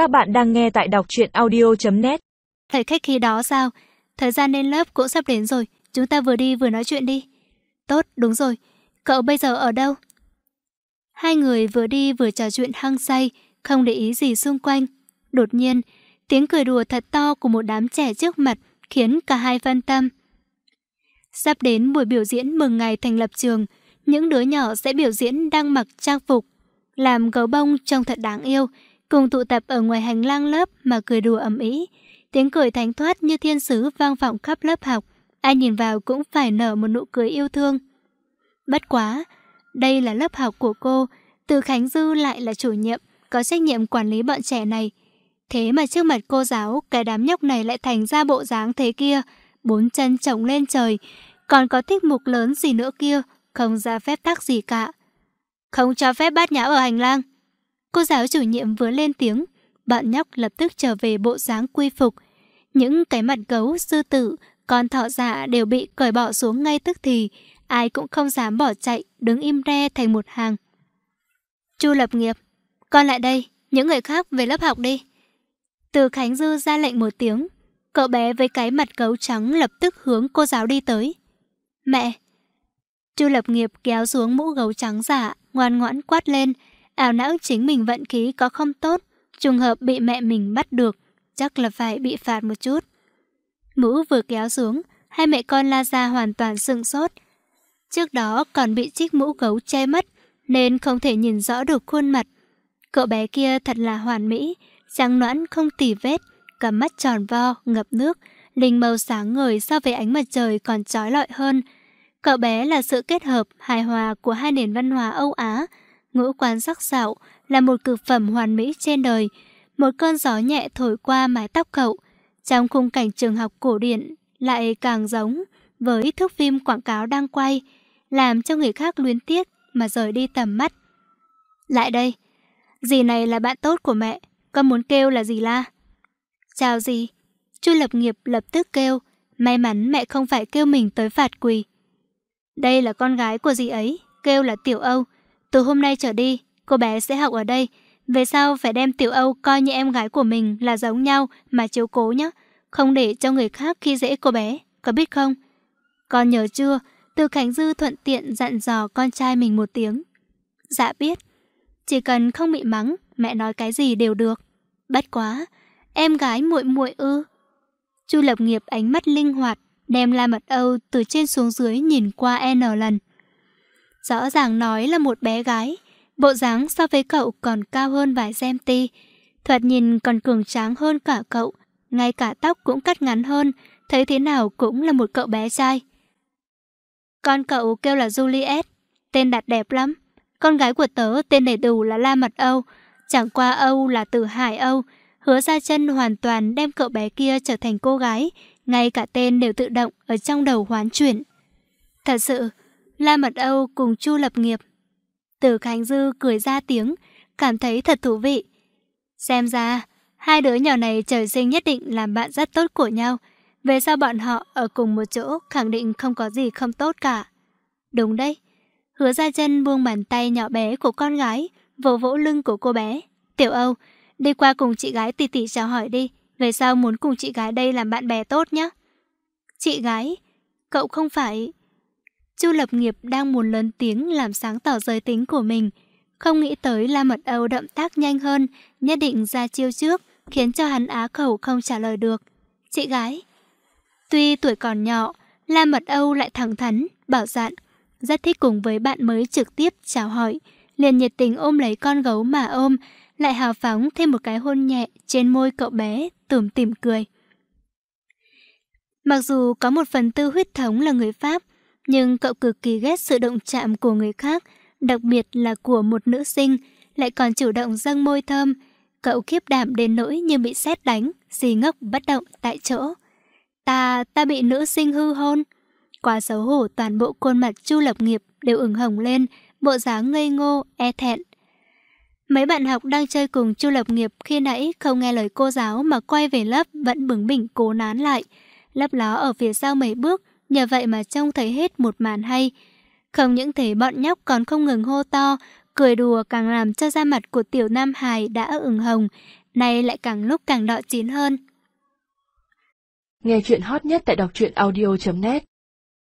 Các bạn đang nghe tại đọc truyện audio.net Thầy khách khi đó sao? Thời gian lên lớp cũng sắp đến rồi, chúng ta vừa đi vừa nói chuyện đi. Tốt, đúng rồi. Cậu bây giờ ở đâu? Hai người vừa đi vừa trò chuyện hăng say, không để ý gì xung quanh. Đột nhiên, tiếng cười đùa thật to của một đám trẻ trước mặt khiến cả hai phân tâm. Sắp đến buổi biểu diễn mừng ngày thành lập trường, những đứa nhỏ sẽ biểu diễn đang mặc trang phục, làm gấu bông trông thật đáng yêu, cùng tụ tập ở ngoài hành lang lớp mà cười đùa ầm ĩ. Tiếng cười thánh thoát như thiên sứ vang vọng khắp lớp học, ai nhìn vào cũng phải nở một nụ cười yêu thương. Bất quá, đây là lớp học của cô, từ Khánh Dư lại là chủ nhiệm, có trách nhiệm quản lý bọn trẻ này. Thế mà trước mặt cô giáo, cái đám nhóc này lại thành ra bộ dáng thế kia, bốn chân trồng lên trời, còn có thích mục lớn gì nữa kia, không ra phép tắc gì cả. Không cho phép bát nhã ở hành lang. Cô giáo chủ nhiệm vừa lên tiếng, bạn nhóc lập tức trở về bộ dáng quy phục. Những cái mặt gấu, sư tử, con thọ dạ đều bị cởi bỏ xuống ngay tức thì, ai cũng không dám bỏ chạy, đứng im re thành một hàng. Chu lập nghiệp, con lại đây, những người khác về lớp học đi. Từ Khánh Dư ra lệnh một tiếng, cậu bé với cái mặt gấu trắng lập tức hướng cô giáo đi tới. Mẹ! Chu lập nghiệp kéo xuống mũ gấu trắng giả, ngoan ngoãn quát lên, ảo não chính mình vận khí có không tốt, trùng hợp bị mẹ mình bắt được, chắc là phải bị phạt một chút. Mũ vừa kéo xuống, hai mẹ con La Gia hoàn toàn sừng sốt. Trước đó còn bị chiếc mũ gấu che mất, nên không thể nhìn rõ được khuôn mặt. Cậu bé kia thật là hoàn mỹ, trắng nõn không tỉ vết, cả mắt tròn vo, ngập nước, linh màu sáng ngời so với ánh mặt trời còn trói lọi hơn. Cậu bé là sự kết hợp hài hòa của hai nền văn hóa Âu Á, ngũ quan sắc sảo là một cực phẩm hoàn mỹ trên đời. Một cơn gió nhẹ thổi qua mái tóc cậu, trong khung cảnh trường học cổ điển lại càng giống với thước phim quảng cáo đang quay, làm cho người khác luyến tiếc mà rời đi tầm mắt. Lại đây, dì này là bạn tốt của mẹ, con muốn kêu là gì la? Chào dì. Chu lập nghiệp lập tức kêu, may mắn mẹ không phải kêu mình tới phạt quỳ. Đây là con gái của dì ấy, kêu là Tiểu Âu. Từ hôm nay trở đi, cô bé sẽ học ở đây. Về sau phải đem Tiểu Âu coi như em gái của mình là giống nhau mà chiếu cố nhé. Không để cho người khác khi dễ cô bé, có biết không? Con nhớ chưa? Từ Khánh Dư thuận tiện dặn dò con trai mình một tiếng. Dạ biết. Chỉ cần không bị mắng, mẹ nói cái gì đều được. Bất quá, em gái muội muội ư? Chu Lập Nghiệp ánh mắt linh hoạt, đem La Mật Âu từ trên xuống dưới nhìn qua N lần. Rõ ràng nói là một bé gái, bộ dáng so với cậu còn cao hơn vài centi, Thoạt nhìn còn cường tráng hơn cả cậu, ngay cả tóc cũng cắt ngắn hơn, thấy thế nào cũng là một cậu bé trai. Con cậu kêu là Juliet, tên đặt đẹp lắm. Con gái của tớ tên đầy đủ là La Mật Âu, chẳng qua Âu là từ Hải Âu. Hứa ra chân hoàn toàn đem cậu bé kia trở thành cô gái, ngay cả tên đều tự động ở trong đầu hoán chuyển. Thật sự, La Mật Âu cùng Chu Lập Nghiệp. Từ Khánh Dư cười ra tiếng, cảm thấy thật thú vị. Xem ra, hai đứa nhỏ này trời sinh nhất định làm bạn rất tốt của nhau. Về sau bọn họ ở cùng một chỗ khẳng định không có gì không tốt cả. Đúng đấy. Hứa ra chân buông bàn tay nhỏ bé của con gái, vỗ vỗ lưng của cô bé. Tiểu Âu, đi qua cùng chị gái tỉ tỉ chào hỏi đi. Về sau muốn cùng chị gái đây làm bạn bè tốt nhé. Chị gái, cậu không phải... Chu Lập Nghiệp đang muốn lớn tiếng làm sáng tỏ giới tính của mình. Không nghĩ tới La Mật Âu động tác nhanh hơn, nhất định ra chiêu trước, khiến cho hắn á khẩu không trả lời được. Chị gái. Tuy tuổi còn nhỏ, La Mật Âu lại thẳng thắn, bảo dạn. Rất thích cùng với bạn mới trực tiếp chào hỏi. Liền nhiệt tình ôm lấy con gấu mà ôm, lại hào phóng thêm một cái hôn nhẹ trên môi cậu bé, tủm tỉm cười. Mặc dù có một phần tư huyết thống là người Pháp, nhưng cậu cực kỳ ghét sự động chạm của người khác, đặc biệt là của một nữ sinh, lại còn chủ động dâng môi thơm. Cậu khiếp đảm đến nỗi như bị sét đánh, xì ngốc bất động tại chỗ. Ta, ta bị nữ sinh hư hôn. Quá xấu hổ toàn bộ khuôn mặt Chu Lập Nghiệp đều ửng hồng lên, bộ dáng ngây ngô, e thẹn. Mấy bạn học đang chơi cùng Chu Lập Nghiệp khi nãy không nghe lời cô giáo mà quay về lớp vẫn bừng bỉnh cố nán lại. Lấp ló ở phía sau mấy bước, nhờ vậy mà trông thấy hết một màn hay. Không những thế bọn nhóc còn không ngừng hô to, cười đùa càng làm cho da mặt của tiểu Nam Hải đã ửng hồng, nay lại càng lúc càng đỏ chín hơn. Nghe chuyện hot nhất tại đọc truyện audio.net